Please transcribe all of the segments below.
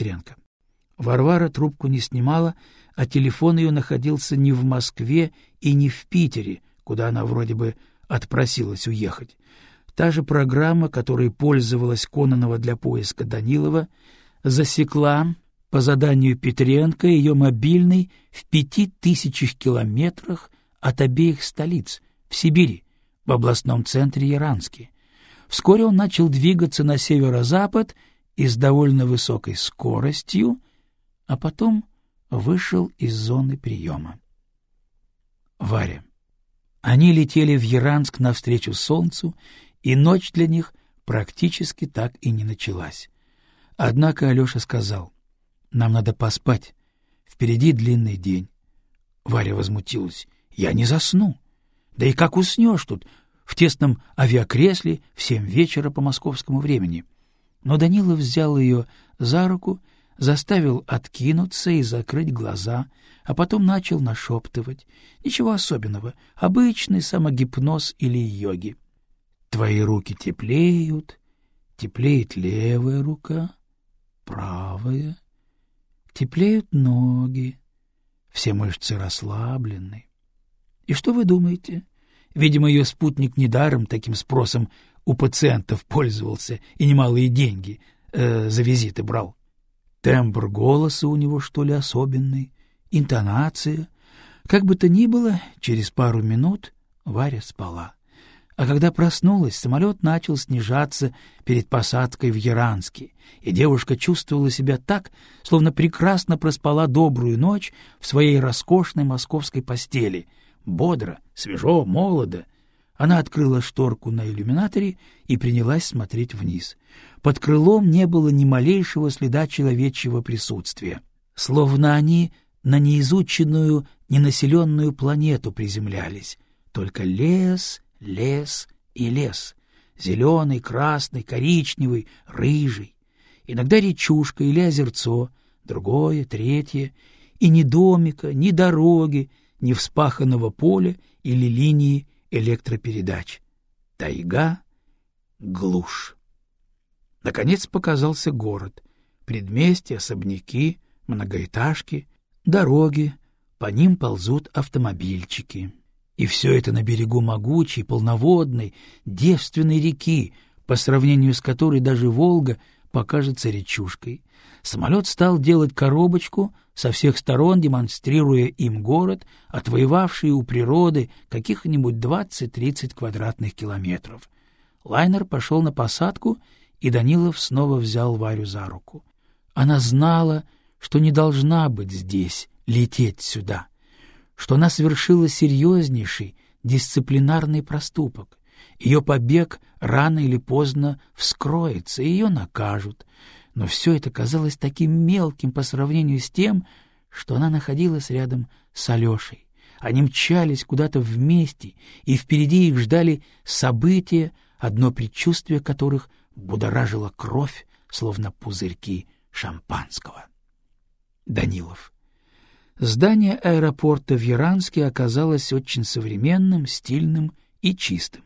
Петренко. Варвара трубку не снимала, а телефон ее находился не в Москве и не в Питере, куда она вроде бы отпросилась уехать. Та же программа, которой пользовалась Кононова для поиска Данилова, засекла по заданию Петренко ее мобильный в пяти тысячах километрах от обеих столиц, в Сибири, в областном центре Яранске. Вскоре он начал двигаться на северо-запад и с довольно высокой скоростью, а потом вышел из зоны приема. Варя. Они летели в Яранск навстречу солнцу, и ночь для них практически так и не началась. Однако Алеша сказал, «Нам надо поспать, впереди длинный день». Варя возмутилась, «Я не засну. Да и как уснешь тут, в тесном авиакресле в семь вечера по московскому времени?» Но Данилов взял ее за руку заставил откинуться и закрыть глаза, а потом начал нашептывать. Ничего особенного, обычный самогипноз или йоги. Твои руки теплеют, теплеет левая рука, правая, теплеют ноги, все мышцы расслаблены. И что вы думаете? Видимо, ее спутник недаром таким спросом у пациентов пользовался и немалые деньги э, за визиты брал. Тембр голоса у него, что ли, особенный, интонация. Как бы то ни было, через пару минут Варя спала. А когда проснулась, самолет начал снижаться перед посадкой в Яранске, и девушка чувствовала себя так, словно прекрасно проспала добрую ночь в своей роскошной московской постели. Бодро, свежо, молодо. Она открыла шторку на иллюминаторе и принялась смотреть вниз. Под крылом не было ни малейшего следа человечьего присутствия. Словно они на неизученную, ненаселенную планету приземлялись. Только лес, лес и лес. Зеленый, красный, коричневый, рыжий. Иногда речушка или озерцо, другое, третье. И ни домика, ни дороги, ни вспаханного поля или линии электропередач. Тайга, глушь. Наконец показался город. Предместья, особняки, многоэтажки, дороги, по ним ползут автомобильчики. И все это на берегу могучей, полноводной, девственной реки, по сравнению с которой даже Волга покажется речушкой. Самолет стал делать коробочку, со всех сторон демонстрируя им город, отвоевавший у природы каких-нибудь 20-30 квадратных километров. Лайнер пошел на посадку и Данилов снова взял Варю за руку. Она знала, что не должна быть здесь, лететь сюда, что она совершила серьезнейший дисциплинарный проступок. Ее побег рано или поздно вскроется, ее накажут. Но все это казалось таким мелким по сравнению с тем, что она находилась рядом с Алешей. Они мчались куда-то вместе, и впереди их ждали события, одно предчувствие которых будоражила кровь, словно пузырьки шампанского. Данилов. Здание аэропорта в Яранске оказалось очень современным, стильным и чистым.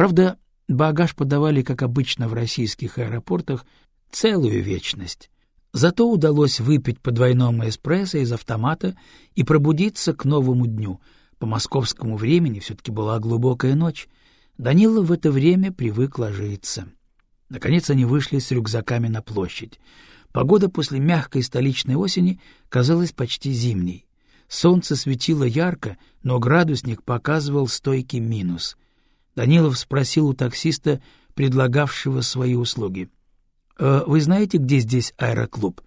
Правда, багаж подавали, как обычно в российских аэропортах, целую вечность. Зато удалось выпить по двойному эспрессо из автомата и пробудиться к новому дню. По московскому времени все-таки была глубокая ночь. Данилов в это время привык ложиться. Наконец они вышли с рюкзаками на площадь. Погода после мягкой столичной осени казалась почти зимней. Солнце светило ярко, но градусник показывал стойкий минус. Данилов спросил у таксиста, предлагавшего свои услуги. «Э, «Вы знаете, где здесь аэроклуб?»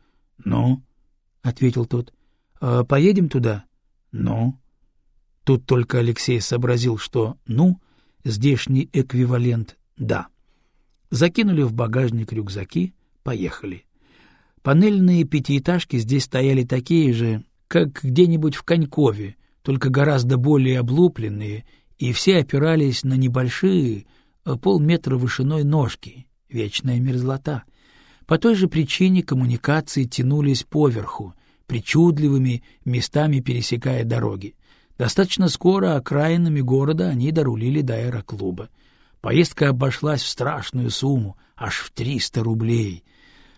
«Ну?» — ответил тот. «Э, «Поедем туда?» «Ну?» Тут только Алексей сообразил, что «ну» — здешний эквивалент «да». Закинули в багажник рюкзаки, поехали. Панельные пятиэтажки здесь стояли такие же, как где-нибудь в Конькове, только гораздо более облупленные, и все опирались на небольшие, э, полметра вышиной ножки, вечная мерзлота. По той же причине коммуникации тянулись поверху, причудливыми местами пересекая дороги. Достаточно скоро окраинами города они дорулили до аэроклуба. Поездка обошлась в страшную сумму, аж в триста рублей.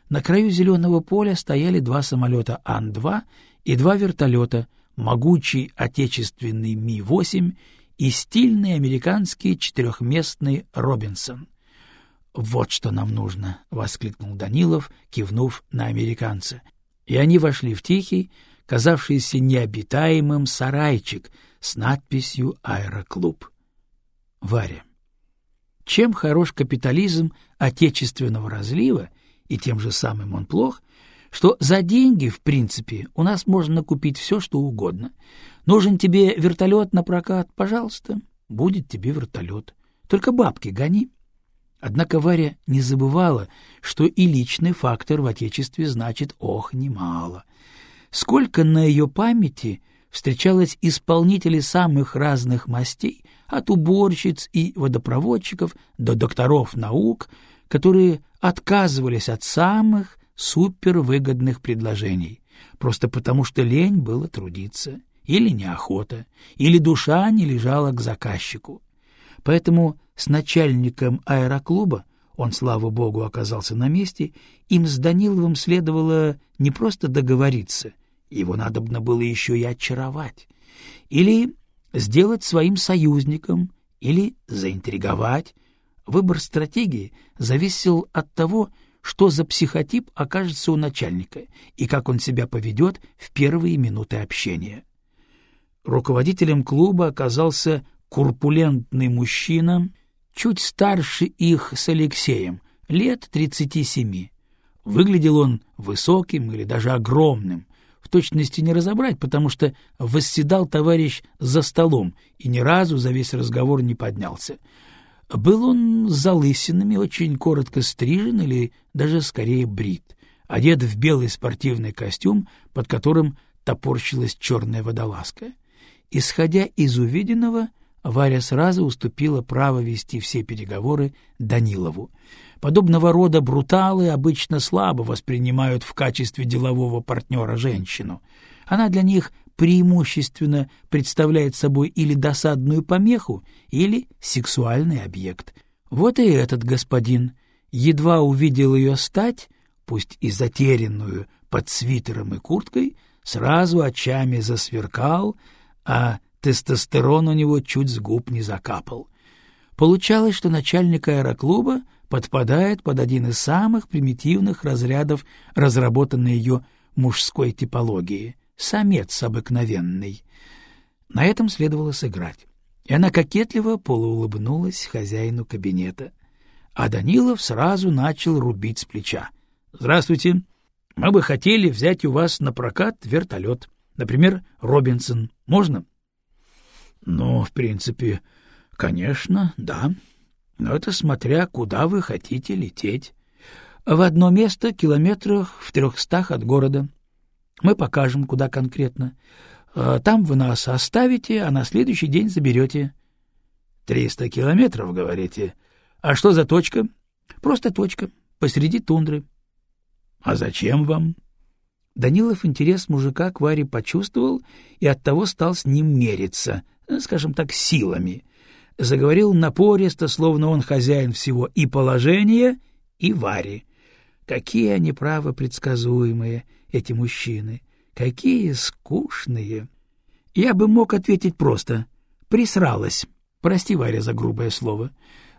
На краю зеленого поля стояли два самолета Ан-2 и два вертолета, могучий отечественный Ми-8 и стильный американский четырехместный Робинсон. «Вот что нам нужно!» — воскликнул Данилов, кивнув на американца. И они вошли в тихий, казавшийся необитаемым сарайчик с надписью «Аэроклуб». Варя. Чем хорош капитализм отечественного разлива, и тем же самым он плох, что за деньги, в принципе, у нас можно купить все, что угодно. Нужен тебе вертолет на прокат, пожалуйста, будет тебе вертолет. Только бабки гони. Однако Варя не забывала, что и личный фактор в Отечестве значит ох немало. Сколько на ее памяти встречалось исполнителей самых разных мастей, от уборщиц и водопроводчиков до докторов наук, которые отказывались от самых супервыгодных предложений, просто потому что лень было трудиться, или неохота, или душа не лежала к заказчику. Поэтому с начальником аэроклуба, он, слава богу, оказался на месте, им с Даниловым следовало не просто договориться, его надобно было еще и очаровать, или сделать своим союзником, или заинтриговать. Выбор стратегии зависел от того, что за психотип окажется у начальника и как он себя поведет в первые минуты общения. Руководителем клуба оказался курпулентный мужчина, чуть старше их с Алексеем, лет тридцати семи. Выглядел он высоким или даже огромным, в точности не разобрать, потому что восседал товарищ за столом и ни разу за весь разговор не поднялся. Был он с залысинами, очень коротко стрижен или даже скорее брит, одет в белый спортивный костюм, под которым топорщилась черная водолазка. Исходя из увиденного, Варя сразу уступила право вести все переговоры Данилову. Подобного рода бруталы обычно слабо воспринимают в качестве делового партнера женщину. Она для них преимущественно представляет собой или досадную помеху, или сексуальный объект. Вот и этот господин едва увидел ее стать, пусть и затерянную под свитером и курткой, сразу очами засверкал, а тестостерон у него чуть с губ не закапал. Получалось, что начальник аэроклуба подпадает под один из самых примитивных разрядов разработанной ее мужской типологии — самец обыкновенный. На этом следовало сыграть. И она кокетливо полуулыбнулась хозяину кабинета. А Данилов сразу начал рубить с плеча. — Здравствуйте. Мы бы хотели взять у вас на прокат вертолет. Например, Робинсон. Можно? — Ну, в принципе, конечно, да. Но это смотря, куда вы хотите лететь. В одно место километрах в трехстах от города. Мы покажем, куда конкретно. А, там вы нас оставите, а на следующий день заберете. — Триста километров, говорите? А что за точка? — Просто точка, посреди тундры. — А зачем вам? Данилов интерес мужика к Варе почувствовал и оттого стал с ним мериться, скажем так, силами. Заговорил напористо, словно он хозяин всего и положения, и Вари. Какие они, право, предсказуемые, эти мужчины. Какие скучные. Я бы мог ответить просто. Присралась. Прости, Варя, за грубое слово.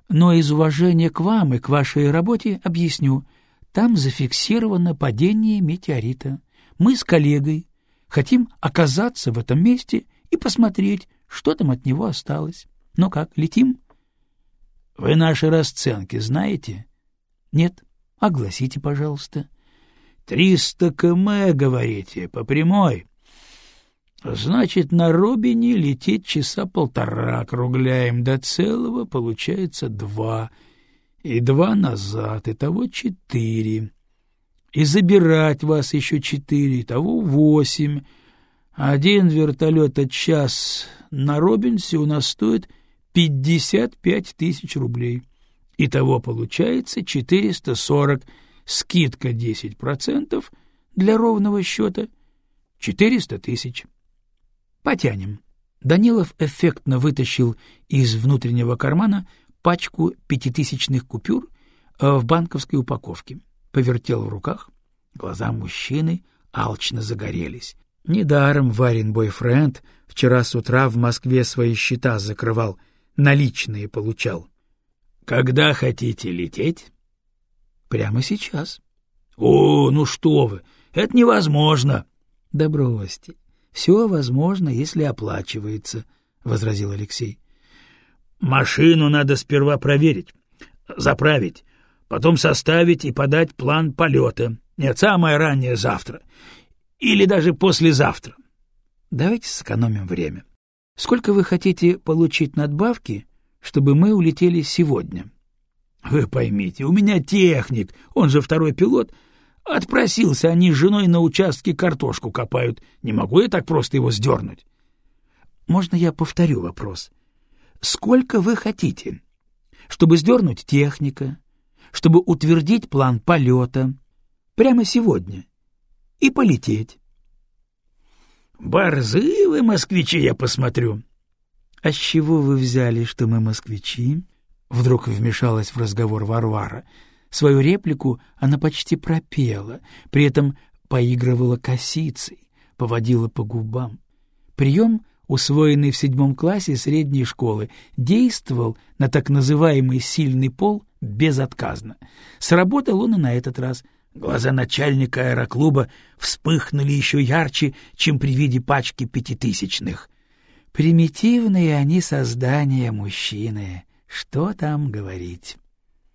Но из уважения к вам и к вашей работе объясню. Там зафиксировано падение метеорита. Мы с коллегой хотим оказаться в этом месте и посмотреть, что там от него осталось. Ну как, летим? — Вы наши расценки знаете? — Нет. Огласите, пожалуйста. Триста км, говорите, по прямой. Значит, на Робине лететь часа полтора, округляем до целого, получается два. И два назад, итого четыре. И забирать вас еще четыре, итого восемь. Один вертолет от час на Робинсе у нас стоит пятьдесят пять тысяч рублей. Итого получается четыреста сорок скидка 10% для ровного счета — 400 тысяч. Потянем. Данилов эффектно вытащил из внутреннего кармана пачку пятитысячных купюр э, в банковской упаковке. Повертел в руках. Глаза мужчины алчно загорелись. Недаром Варин бойфренд вчера с утра в Москве свои счета закрывал, наличные получал. — Когда хотите лететь? — Прямо сейчас. — О, ну что вы, это невозможно. — Да бросьте, все возможно, если оплачивается, — возразил Алексей. — Машину надо сперва проверить, заправить, потом составить и подать план полета. Нет, самое раннее завтра. Или даже послезавтра. Давайте сэкономим время. Сколько вы хотите получить надбавки, чтобы мы улетели сегодня? Вы поймите, у меня техник, он же второй пилот, отпросился, они с женой на участке картошку копают. Не могу я так просто его сдернуть. Можно я повторю вопрос? Сколько вы хотите, чтобы сдернуть техника, чтобы утвердить план полета прямо сегодня и полететь. — Борзы вы, москвичи, я посмотрю. — А с чего вы взяли, что мы москвичи? Вдруг вмешалась в разговор Варвара. Свою реплику она почти пропела, при этом поигрывала косицей, поводила по губам. Прием, усвоенный в седьмом классе средней школы, действовал на так называемый сильный пол безотказно. Сработал он и на этот раз — Глаза начальника аэроклуба вспыхнули еще ярче, чем при виде пачки пятитысячных. Примитивные они создания мужчины. Что там говорить?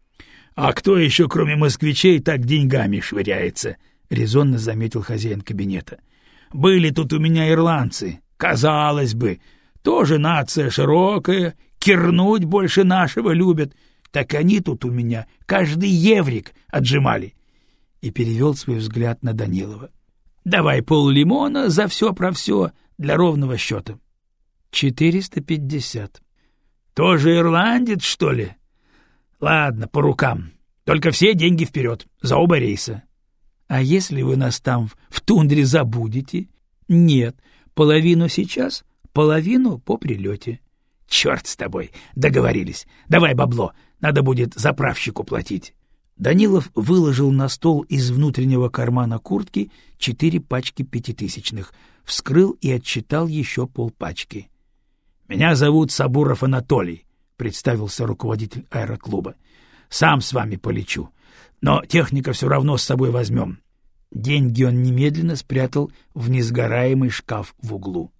— А кто еще, кроме москвичей, так деньгами швыряется? — резонно заметил хозяин кабинета. — Были тут у меня ирландцы. Казалось бы, тоже нация широкая, кирнуть больше нашего любят. Так они тут у меня каждый еврик отжимали. — и перевел свой взгляд на Данилова. — Давай пол лимона за все про все для ровного счета. — Четыреста пятьдесят. — Тоже ирландец, что ли? — Ладно, по рукам. Только все деньги вперед, за оба рейса. — А если вы нас там в тундре забудете? — Нет, половину сейчас, половину по прилете. — Черт с тобой, договорились. Давай бабло, надо будет заправщику платить. Данилов выложил на стол из внутреннего кармана куртки четыре пачки пятитысячных, вскрыл и отчитал еще полпачки. — Меня зовут Сабуров Анатолий, — представился руководитель аэроклуба. — Сам с вами полечу, но техника все равно с собой возьмем. Деньги он немедленно спрятал в несгораемый шкаф в углу.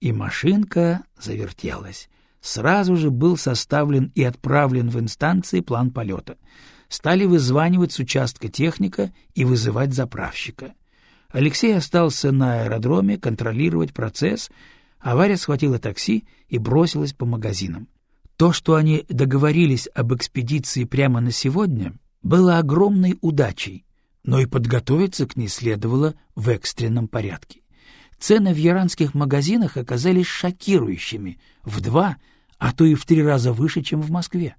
И машинка завертелась. Сразу же был составлен и отправлен в инстанции план полета — стали вызванивать с участка техника и вызывать заправщика. Алексей остался на аэродроме контролировать процесс, а Варя схватила такси и бросилась по магазинам. То, что они договорились об экспедиции прямо на сегодня, было огромной удачей, но и подготовиться к ней следовало в экстренном порядке. Цены в яранских магазинах оказались шокирующими, в два, а то и в три раза выше, чем в Москве.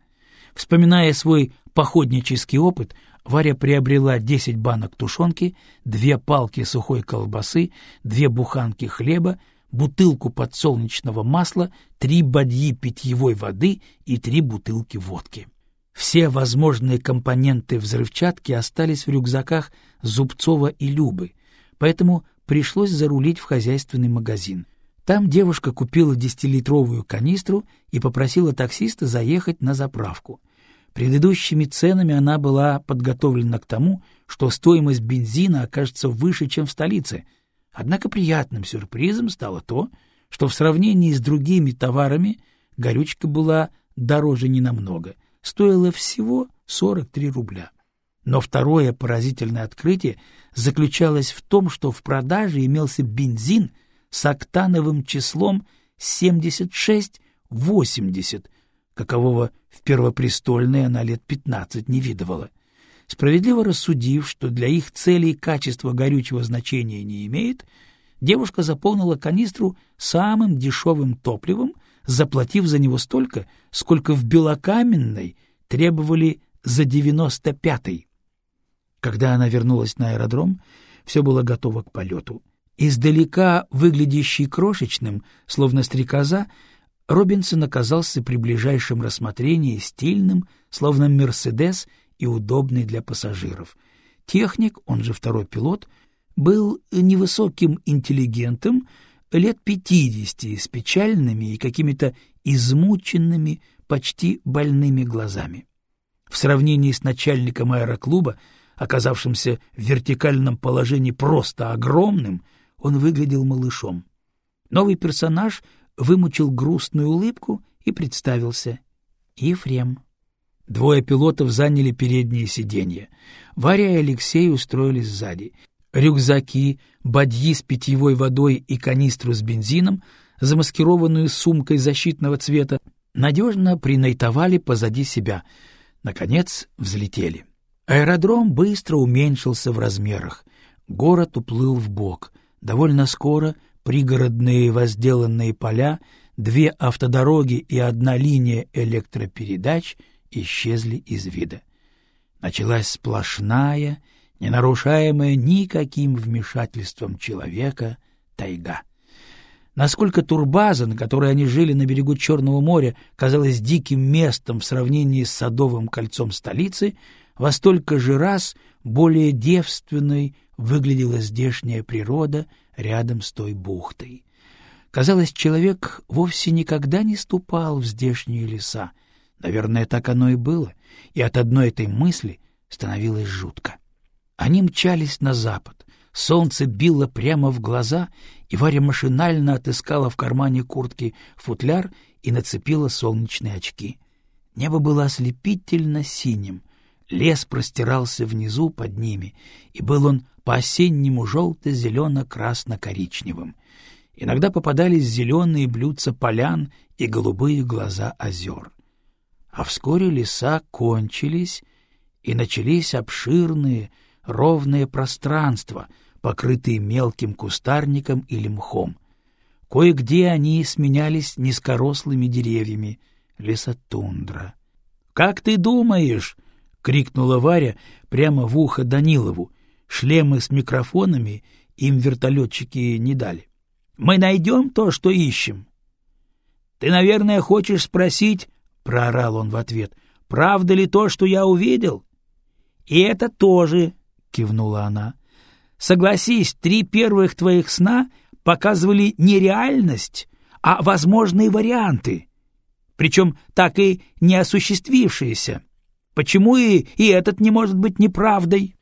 Вспоминая свой походнический опыт, Варя приобрела 10 банок тушенки, две палки сухой колбасы, две буханки хлеба, бутылку подсолнечного масла, три бадьи питьевой воды и три бутылки водки. Все возможные компоненты взрывчатки остались в рюкзаках Зубцова и Любы, поэтому пришлось зарулить в хозяйственный магазин. Там девушка купила десятилитровую канистру и попросила таксиста заехать на заправку. Предыдущими ценами она была подготовлена к тому, что стоимость бензина окажется выше, чем в столице. Однако приятным сюрпризом стало то, что в сравнении с другими товарами горючка была дороже ненамного, стоила всего 43 рубля. Но второе поразительное открытие заключалось в том, что в продаже имелся бензин с октановым числом 76-80, какового в Первопрестольной она лет пятнадцать не видывала. Справедливо рассудив, что для их целей качество горючего значения не имеет, девушка заполнила канистру самым дешевым топливом, заплатив за него столько, сколько в Белокаменной требовали за девяносто пятый. Когда она вернулась на аэродром, все было готово к полету. Издалека выглядящий крошечным, словно стрекоза, Робинсон оказался при ближайшем рассмотрении стильным, словно «Мерседес» и удобный для пассажиров. Техник, он же второй пилот, был невысоким интеллигентом, лет пятидесяти, с печальными и какими-то измученными, почти больными глазами. В сравнении с начальником аэроклуба, оказавшимся в вертикальном положении просто огромным, он выглядел малышом. Новый персонаж вымучил грустную улыбку и представился. Ефрем. Двое пилотов заняли передние сиденья. Варя и Алексей устроились сзади. Рюкзаки, бадьи с питьевой водой и канистру с бензином, замаскированную сумкой защитного цвета, надежно принайтовали позади себя. Наконец взлетели. Аэродром быстро уменьшился в размерах. Город уплыл в бок. Довольно скоро пригородные возделанные поля, две автодороги и одна линия электропередач исчезли из вида. Началась сплошная, не нарушаемая никаким вмешательством человека, тайга. Насколько турбаза, на которой они жили на берегу Черного моря, казалась диким местом в сравнении с садовым кольцом столицы, во столько же раз более девственной выглядела здешняя природа рядом с той бухтой. Казалось, человек вовсе никогда не ступал в здешние леса. Наверное, так оно и было, и от одной этой мысли становилось жутко. Они мчались на запад, солнце било прямо в глаза, и Варя машинально отыскала в кармане куртки футляр и нацепила солнечные очки. Небо было ослепительно синим, лес простирался внизу под ними, и был он по-осеннему желто-зелено-красно-коричневым. Иногда попадались зеленые блюдца полян и голубые глаза озер. А вскоре леса кончились, и начались обширные, ровные пространства, покрытые мелким кустарником или мхом. Кое-где они сменялись низкорослыми деревьями, лесотундра. — Как ты думаешь? — крикнула Варя прямо в ухо Данилову, Шлемы с микрофонами им вертолетчики не дали. «Мы найдем то, что ищем». «Ты, наверное, хочешь спросить, — проорал он в ответ, — правда ли то, что я увидел?» «И это тоже», — кивнула она. «Согласись, три первых твоих сна показывали не реальность, а возможные варианты, причем так и не осуществившиеся. Почему и, и этот не может быть неправдой?»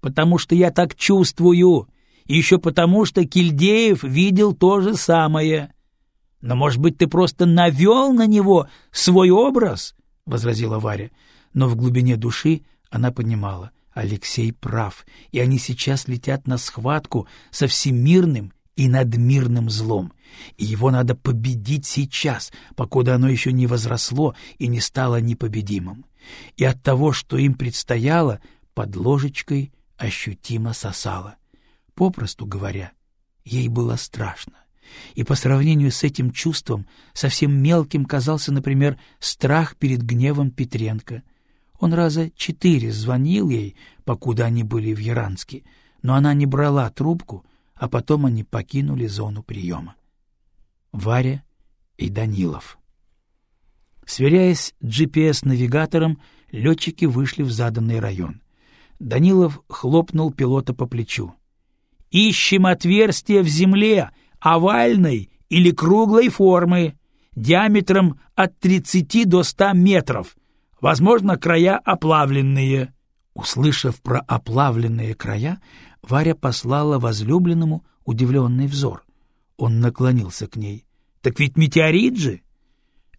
потому что я так чувствую, и еще потому, что Кильдеев видел то же самое. Но, может быть, ты просто навел на него свой образ? — возразила Варя. Но в глубине души она понимала, Алексей прав, и они сейчас летят на схватку со всемирным и надмирным злом. И его надо победить сейчас, покуда оно еще не возросло и не стало непобедимым. И от того, что им предстояло, под ложечкой ощутимо сосала. Попросту говоря, ей было страшно. И по сравнению с этим чувством совсем мелким казался, например, страх перед гневом Петренко. Он раза четыре звонил ей, покуда они были в Яранске, но она не брала трубку, а потом они покинули зону приема. Варя и Данилов. Сверяясь GPS-навигатором, летчики вышли в заданный район. Данилов хлопнул пилота по плечу. «Ищем отверстие в земле, овальной или круглой формы, диаметром от 30 до 100 метров, возможно, края оплавленные». Услышав про оплавленные края, Варя послала возлюбленному удивленный взор. Он наклонился к ней. «Так ведь метеорит же!»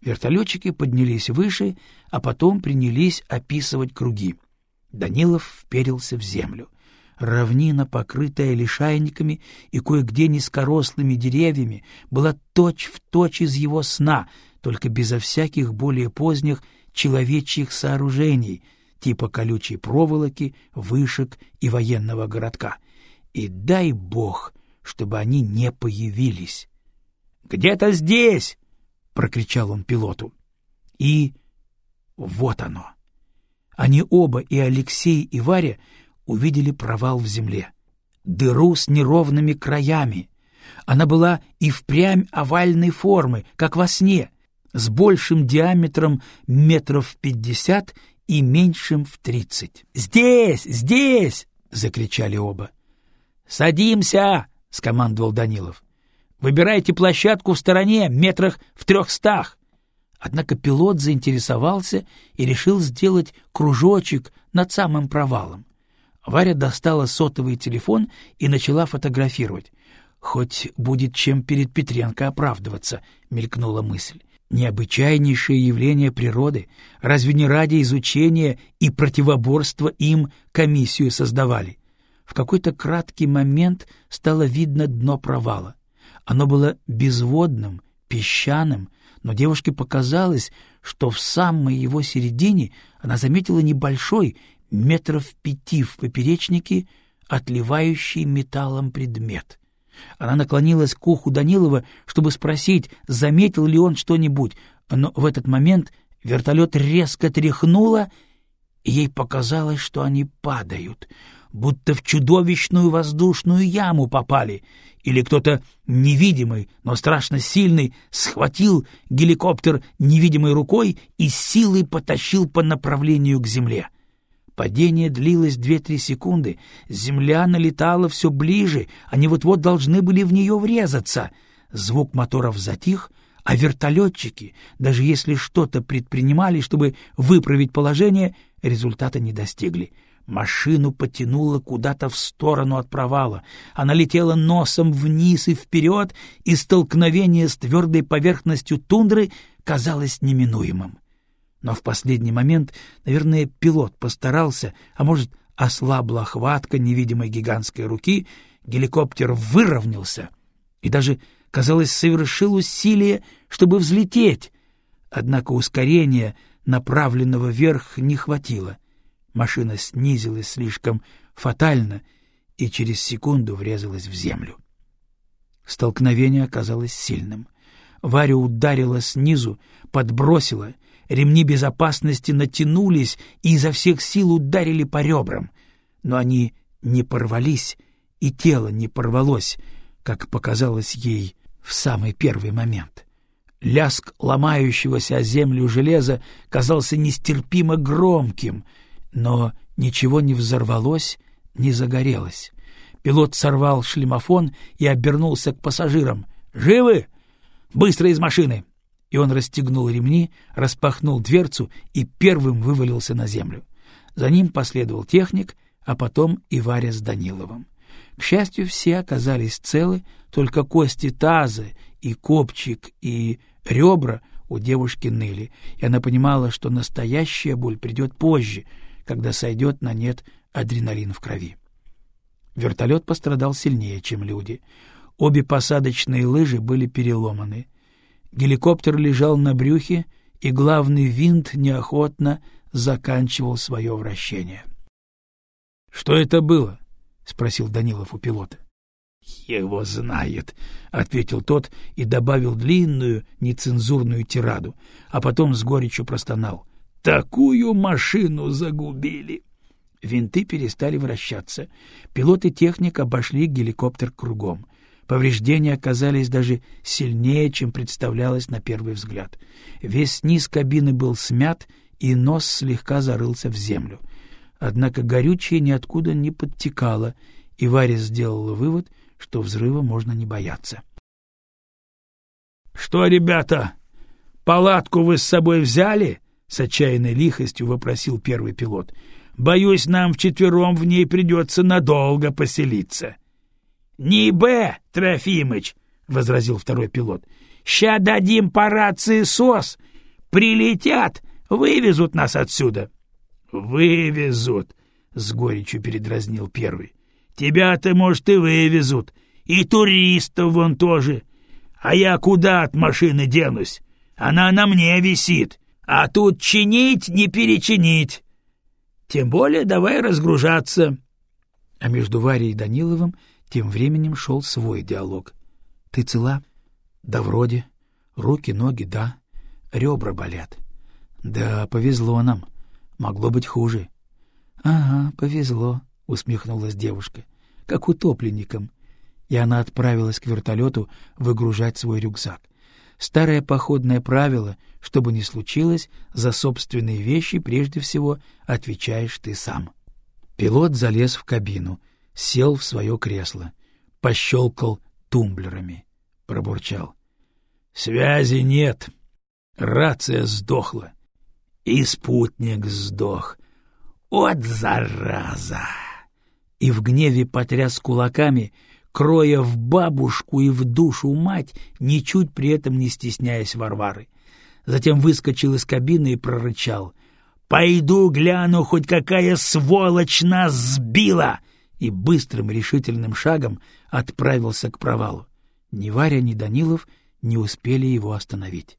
Вертолетчики поднялись выше, а потом принялись описывать круги. Данилов вперился в землю. Равнина, покрытая лишайниками и кое-где низкорослыми деревьями, была точь-в-точь точь из его сна, только безо всяких более поздних человечьих сооружений, типа колючей проволоки, вышек и военного городка. И дай бог, чтобы они не появились. «Где-то здесь!» — прокричал он пилоту. И вот оно. Они оба, и Алексей, и Варя, увидели провал в земле. Дыру с неровными краями. Она была и впрямь овальной формы, как во сне, с большим диаметром метров пятьдесят и меньшим в тридцать. «Здесь! Здесь!» — закричали оба. «Садимся!» — скомандовал Данилов. «Выбирайте площадку в стороне, метрах в трехстах!» Однако пилот заинтересовался и решил сделать кружочек над самым провалом. Варя достала сотовый телефон и начала фотографировать. «Хоть будет чем перед Петренко оправдываться», — мелькнула мысль. «Необычайнейшее явление природы. Разве не ради изучения и противоборства им комиссию создавали?» В какой-то краткий момент стало видно дно провала. Оно было безводным, песчаным, но девушке показалось, что в самой его середине она заметила небольшой, метров пяти в поперечнике, отливающий металлом предмет. Она наклонилась к уху Данилова, чтобы спросить, заметил ли он что-нибудь, но в этот момент вертолет резко тряхнуло, и ей показалось, что они падают, будто в чудовищную воздушную яму попали, или кто-то невидимый, но страшно сильный схватил геликоптер невидимой рукой и силой потащил по направлению к земле. Падение длилось две-три секунды, земля налетала все ближе, они вот-вот должны были в нее врезаться. Звук моторов затих, а вертолетчики, даже если что-то предпринимали, чтобы выправить положение, результата не достигли. Машину потянуло куда-то в сторону от провала. Она летела носом вниз и вперед, и столкновение с твердой поверхностью тундры казалось неминуемым. Но в последний момент, наверное, пилот постарался, а может, ослабла хватка невидимой гигантской руки, геликоптер выровнялся и даже, казалось, совершил усилие, чтобы взлететь. Однако ускорения, направленного вверх, не хватило. Машина снизилась слишком фатально и через секунду врезалась в землю. Столкновение оказалось сильным. Варя ударила снизу, подбросила, ремни безопасности натянулись и изо всех сил ударили по ребрам. Но они не порвались, и тело не порвалось, как показалось ей в самый первый момент. Ляск ломающегося о землю железа казался нестерпимо громким — но ничего не взорвалось, не загорелось. Пилот сорвал шлемофон и обернулся к пассажирам. «Живы? Быстро из машины!» И он расстегнул ремни, распахнул дверцу и первым вывалился на землю. За ним последовал техник, а потом и Варя с Даниловым. К счастью, все оказались целы, только кости таза и копчик и ребра у девушки ныли, и она понимала, что настоящая боль придет позже — когда сойдет на нет адреналин в крови. Вертолет пострадал сильнее, чем люди. Обе посадочные лыжи были переломаны. Геликоптер лежал на брюхе, и главный винт неохотно заканчивал свое вращение. — Что это было? — спросил Данилов у пилота. — Его знает, — ответил тот и добавил длинную нецензурную тираду, а потом с горечью простонал. Такую машину загубили. Винты перестали вращаться. Пилот и техник обошли геликоптер кругом. Повреждения оказались даже сильнее, чем представлялось на первый взгляд. Весь низ кабины был смят, и нос слегка зарылся в землю. Однако горючее ниоткуда не подтекало, и Варя сделала вывод, что взрыва можно не бояться. — Что, ребята, палатку вы с собой взяли? С отчаянной лихостью вопросил первый пилот. Боюсь, нам вчетвером в ней придется надолго поселиться. Не б, Трофимыч, возразил второй пилот. Ща дадим по рации СОС, прилетят, вывезут нас отсюда. Вывезут, с горечью передразнил первый. Тебя-то, может, и вывезут, и туристов вон тоже. А я куда от машины денусь? Она на мне висит. А тут чинить, не перечинить. Тем более давай разгружаться. А между Варей и Даниловым тем временем шел свой диалог. Ты цела? Да вроде. Руки, ноги, да. Ребра болят. Да, повезло нам. Могло быть хуже. Ага, повезло, усмехнулась девушка. Как утопленникам. И она отправилась к вертолету выгружать свой рюкзак. Старое походное правило, что бы ни случилось, за собственные вещи прежде всего отвечаешь ты сам. Пилот залез в кабину, сел в свое кресло, пощелкал тумблерами, пробурчал. — Связи нет. Рация сдохла. И спутник сдох. Вот зараза! И в гневе потряс кулаками, кроя в бабушку и в душу мать, ничуть при этом не стесняясь Варвары. Затем выскочил из кабины и прорычал. «Пойду гляну, хоть какая сволочь нас сбила!» И быстрым решительным шагом отправился к провалу. Ни Варя, ни Данилов не успели его остановить.